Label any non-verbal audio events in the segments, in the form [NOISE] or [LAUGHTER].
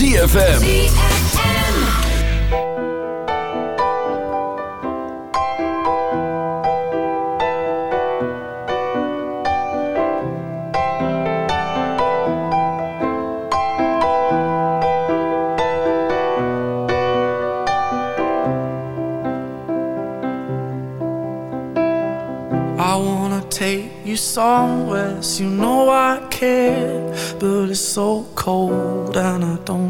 ZFM. I wanna take you somewhere, you know I care, but it's so cold and I don't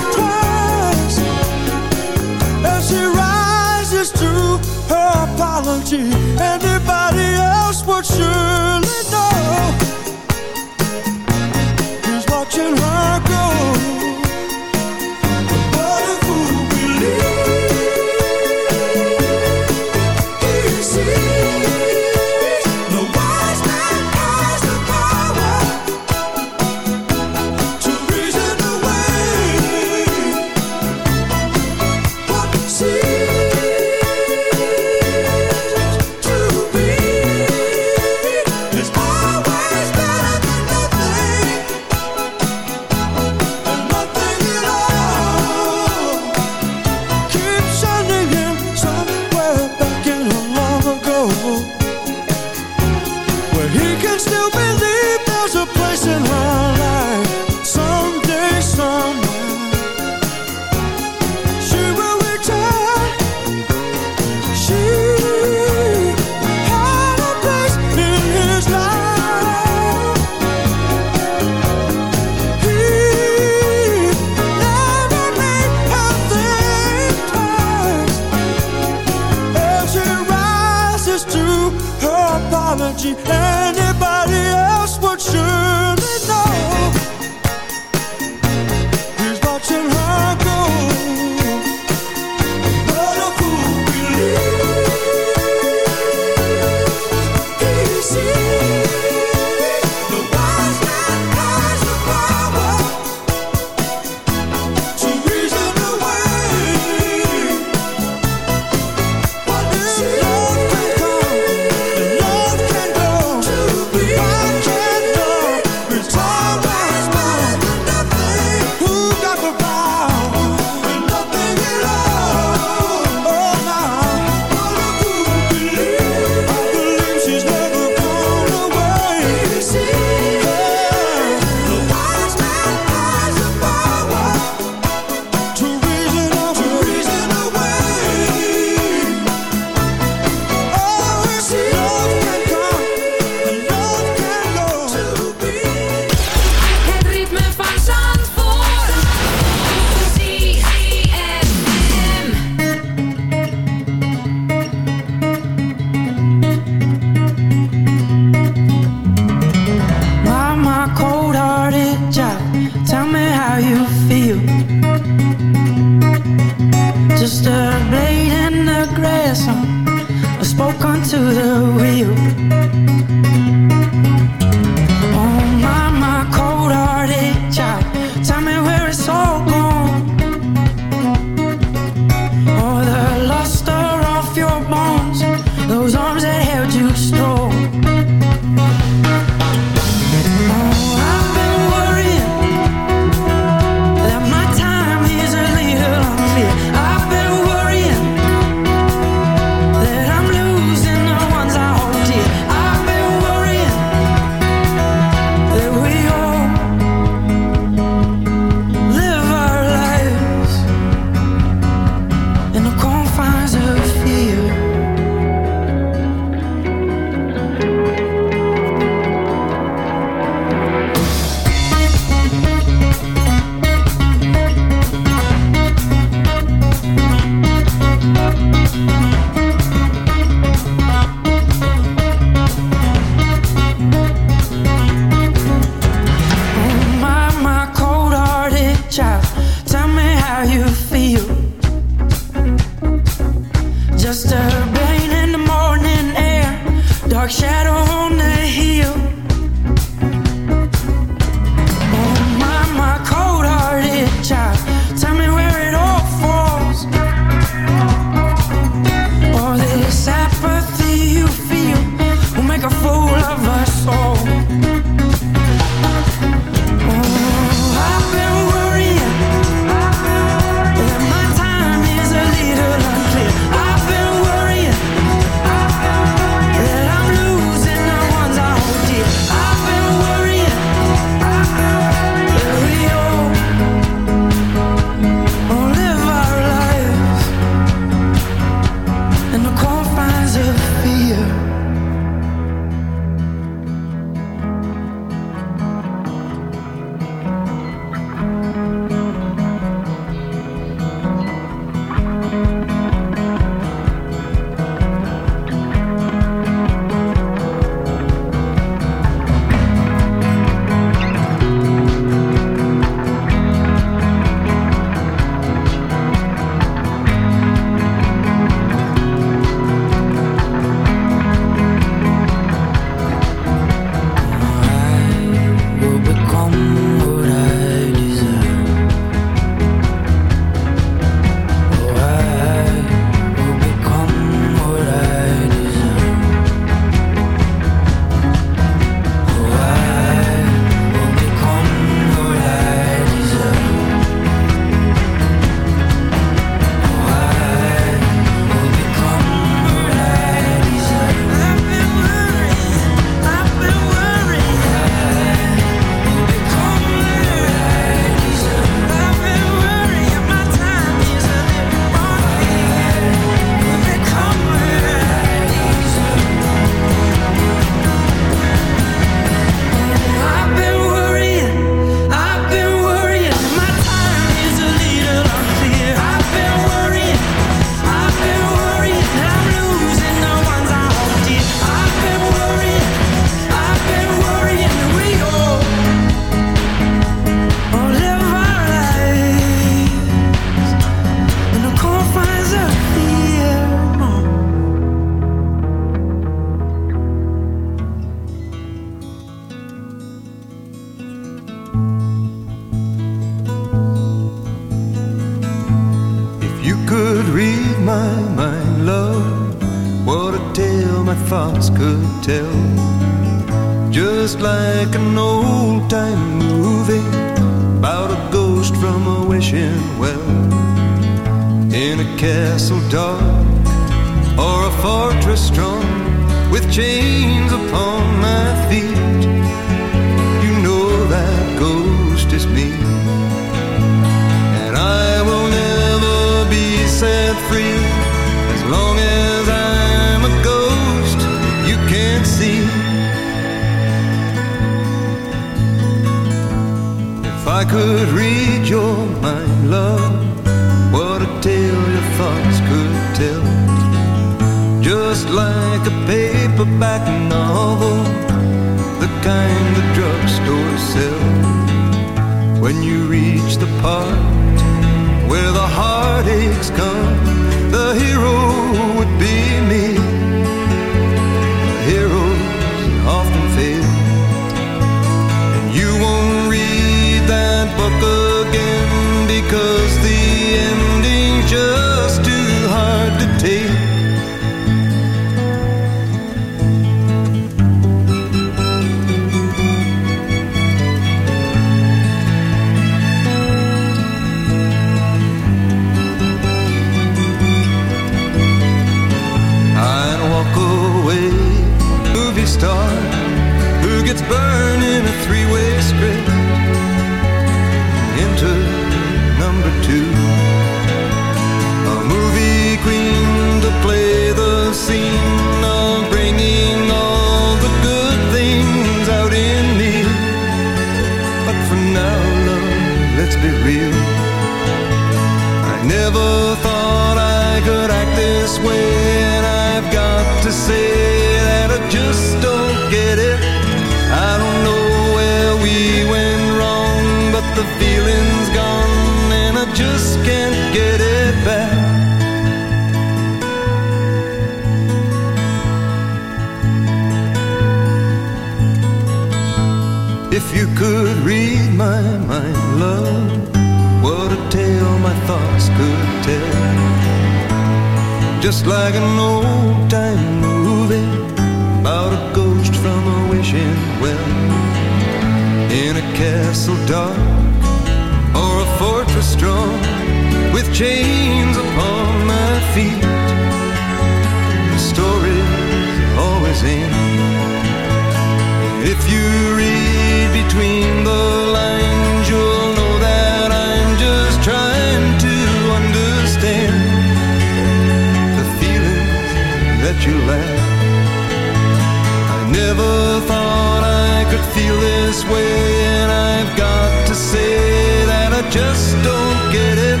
just don't get it.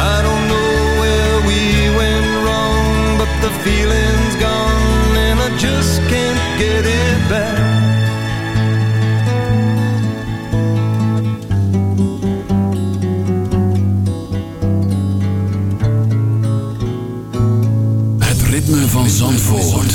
I don't know where we went wrong, but the feeling's gone and I just can't get it back. Het ritme van Zandvoort.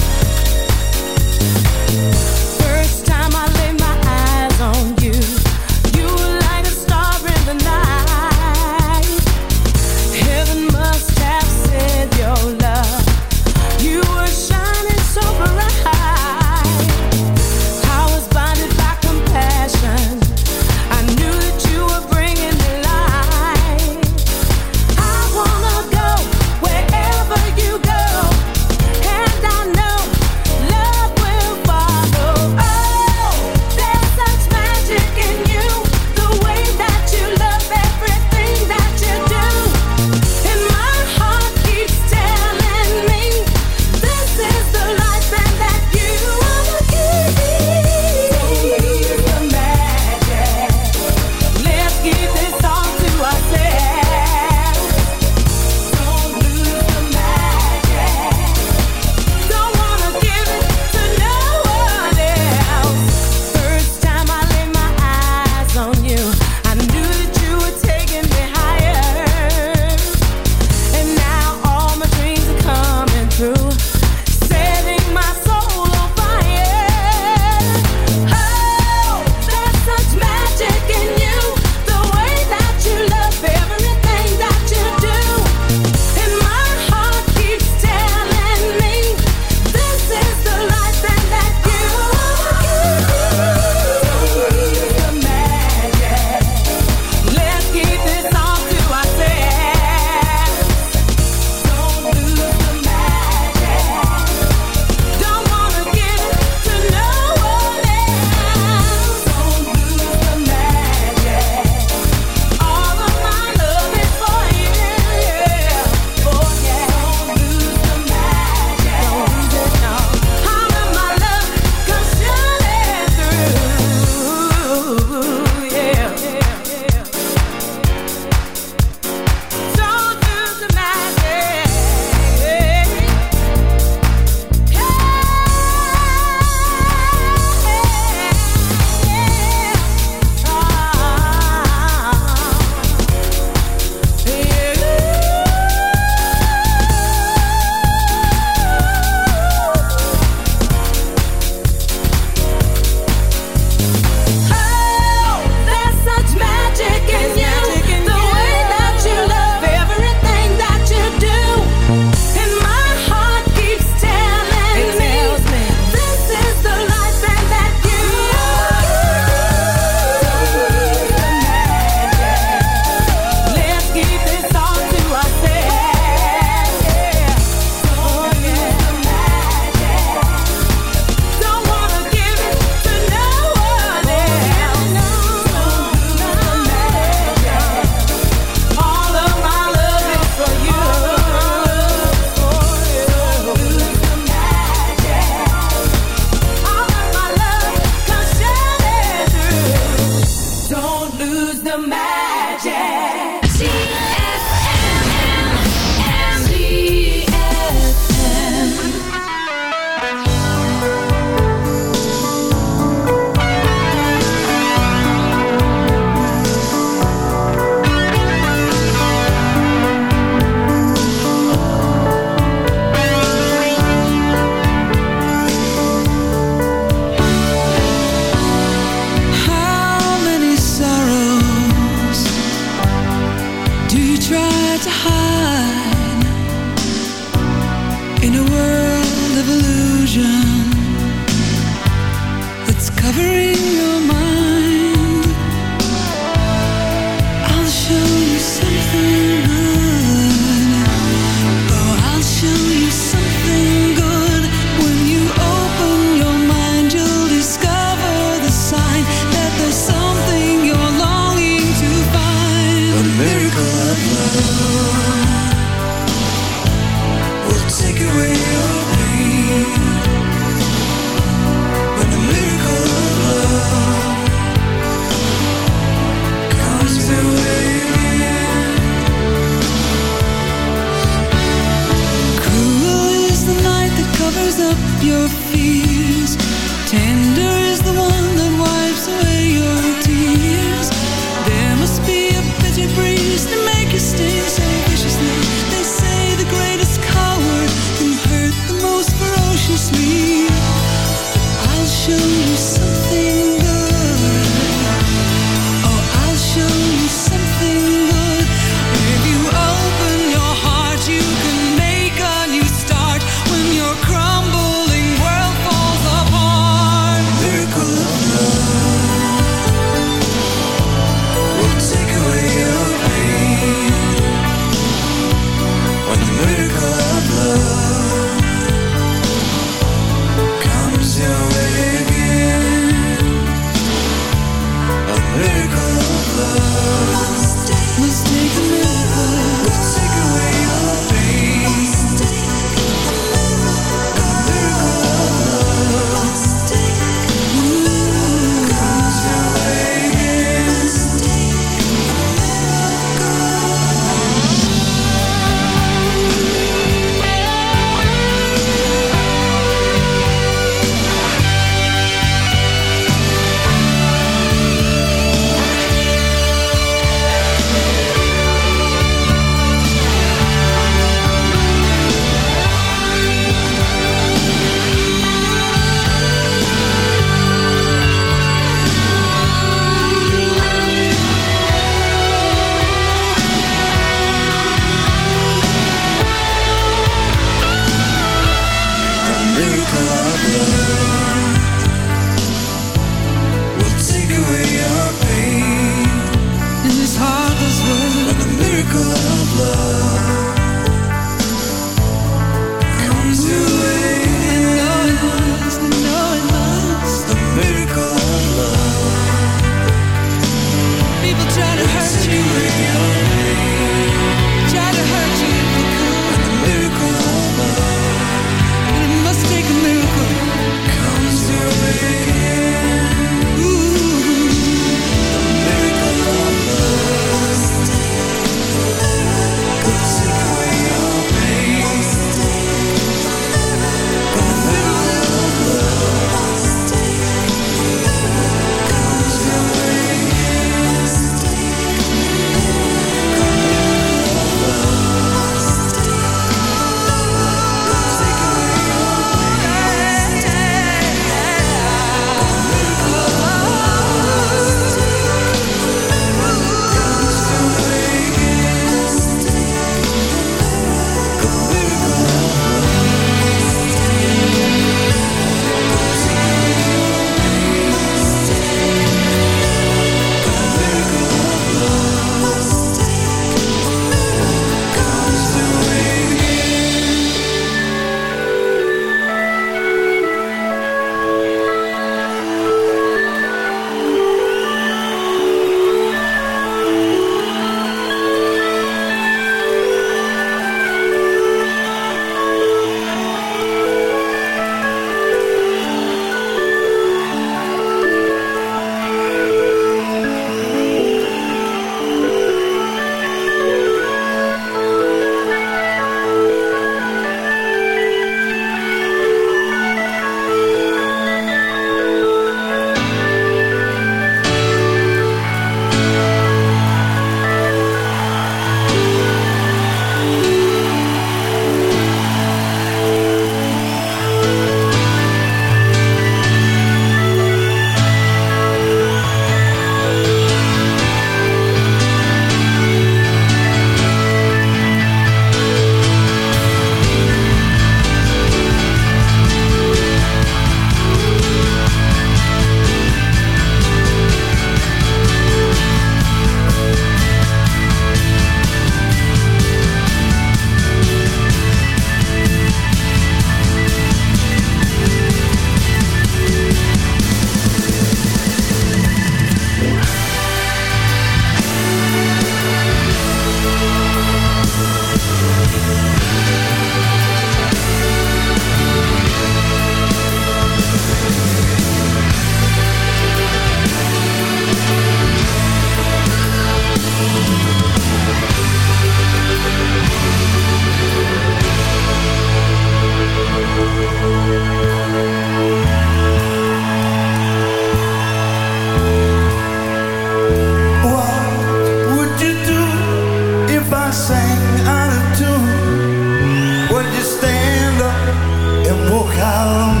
out of tune. Would you stand up and walk out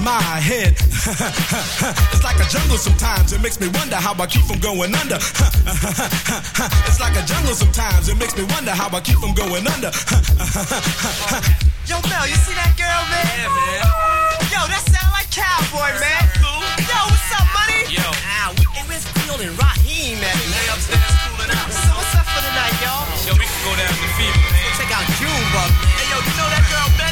my head. [LAUGHS] it's like a jungle sometimes, it makes me wonder how I keep from going under. [LAUGHS] it's like a jungle sometimes, it makes me wonder how I keep from going under. [LAUGHS] Yo, Mel, you see that girl, man? Yeah, man. Yo, that sound like cowboy, man. Cool. Yo, what's up, money? Yo. Ah, we, hey, where's Field and Raheem man? They upstairs cooling out. So what's up for the night, y'all? Yo, we can go down to Fever, man. Check out Junebug, man. Hey, yo, you know that girl Betty?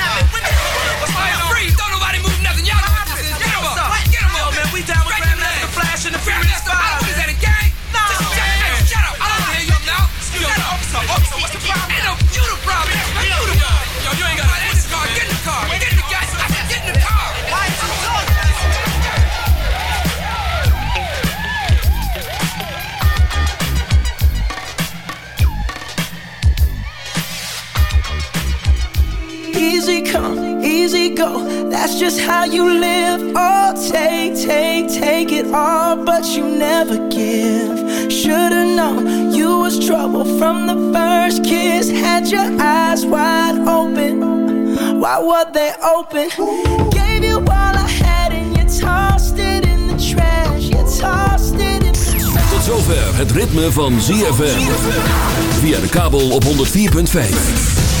easy go. That's just how you live. Oh, take, take, take it all, but you never give. Should've known you was trouble from the first kiss. Had your eyes wide open. Why were they open? Gave you all I had and you tossed it in the trash. You tossed it in the trash. Tot zover het ritme van ZFM. Via de kabel op 104.5.